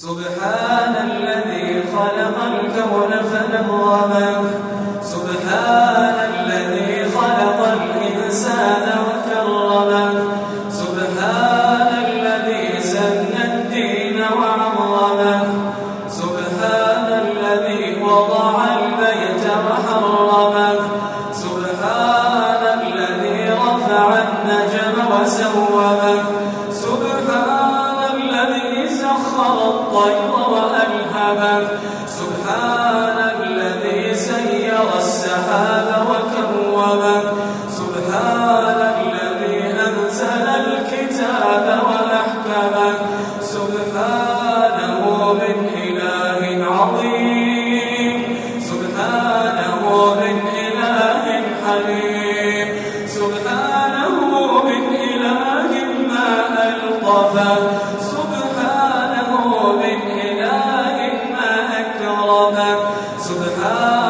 سبحان الذي خلق الكون فنهو منه. سبحان Rabbah. سبحان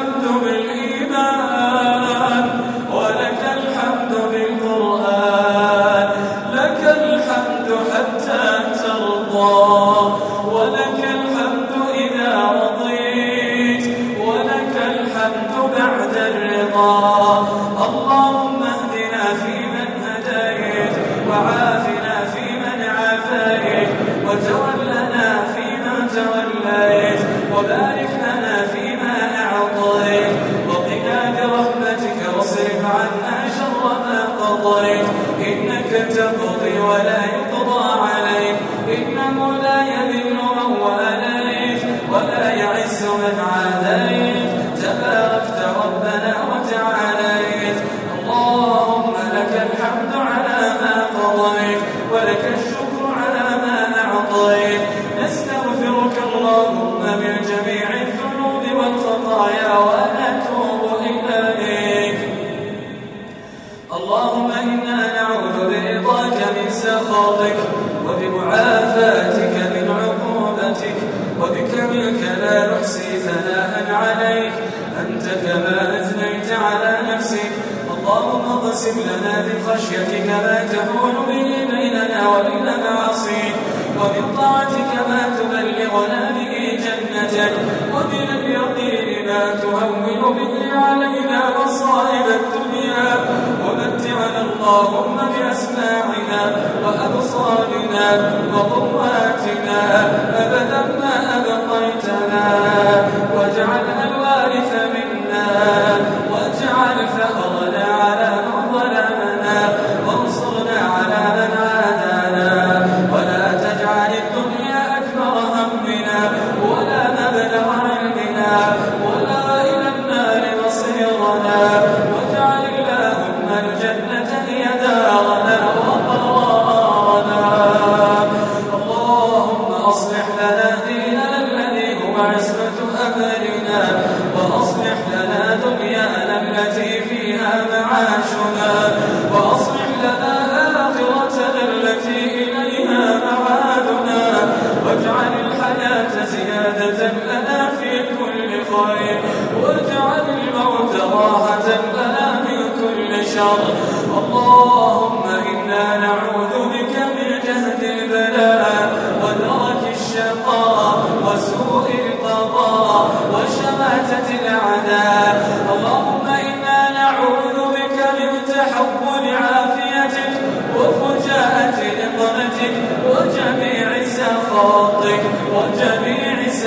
الحمد لله اللهم إنا نعوذ برضاك من سخطك وبمعافاتك من عقوبتك وبك منك لا نحصي ثناء عليك. أنت كما أثنيت على نفسك. اللهم اقسم لنا من خشيتك ما تحول به بيننا وبين معاصيك ومن طاعتك ما تبلغنا به جنتك ومن اليقين ما تهون به علينا مصائب الدنيا. اللهم بأسماعنا وأبصارنا وقواتنا أبدا ما أبدا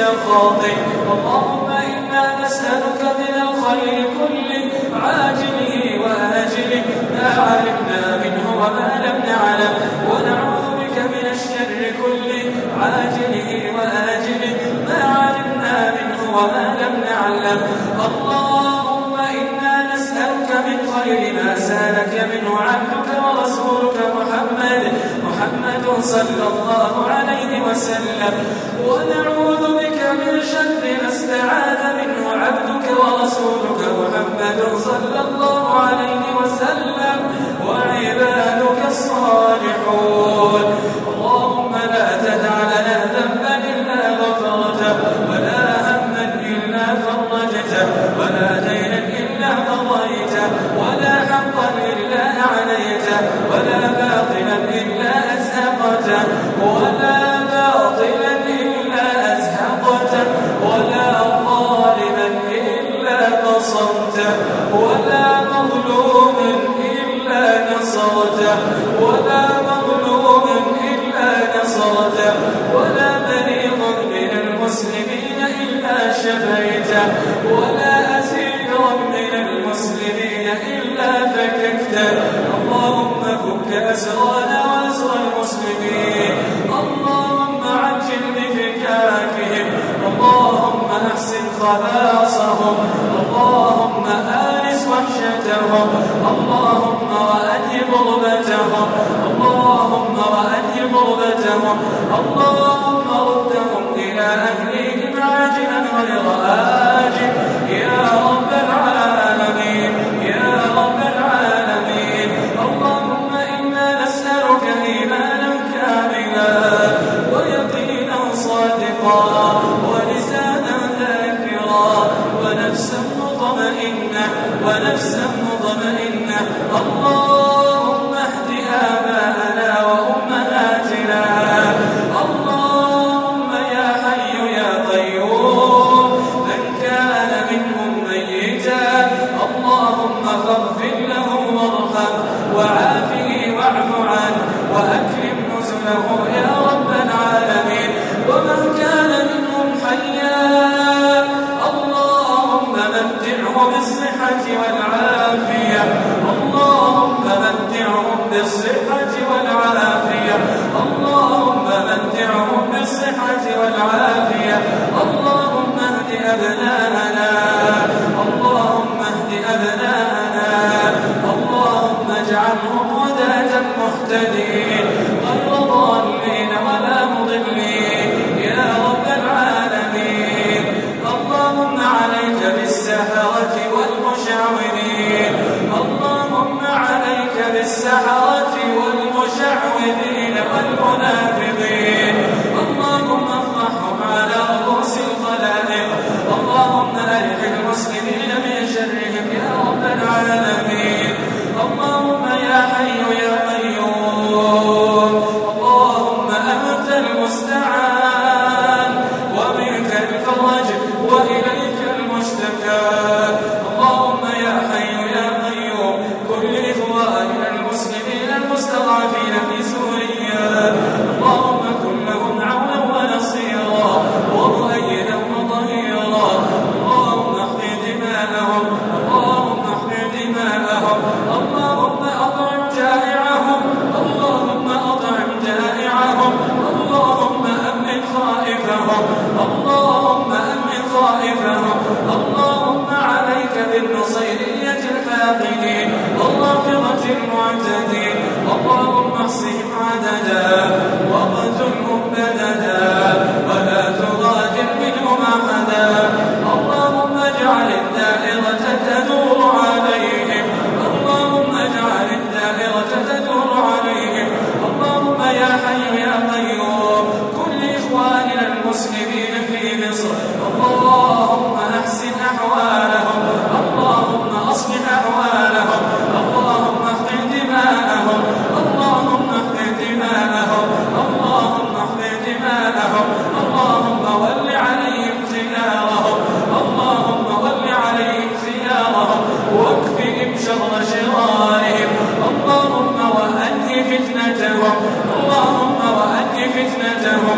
سخطك اللهم إنا نسألك من الخير كله عاجله وآجله. ما علمنا منه وما لم نعلم. ونعوذ بك من الشر كله عاجله وآجله. ما علمنا منه وما لم نعلم. اللهم إنا نسألك من خير ما سألك منه عبدك ورسولك محمد. محمد صلى الله عليه وسلم. ونعوذ بك من شر ما استعاذ منه عبدك ورسولك محمد صلى الله عليه وسلم وعبادك الصالحون. المسلمين إلا شفيته. ولا أسيرا من المسلمين إلا فككته. اللهم فك أسرانا وأسر المسلمين. اللهم عجل بفكاكهم. اللهم أحسن خلاصهم. اللهم آنس وحشتهم. اللهم وأدي غربتهم. اللهم وأدي غربتهم. اللهم أهليهم عاجلا غير وعافه واعف عنه وأكرم نزله يا رب العالمين. ومن كان منهم حيا اللهم متعه بالصحة والعافية. اللهم متعهم بالصحة والعافية. اللهم متعهم بالصحة والعافية. اللهم اهد أبناءنا هداة فتنتهم اللهم وأنهي فتنتهم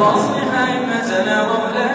وأصلح أئمتنا وولاة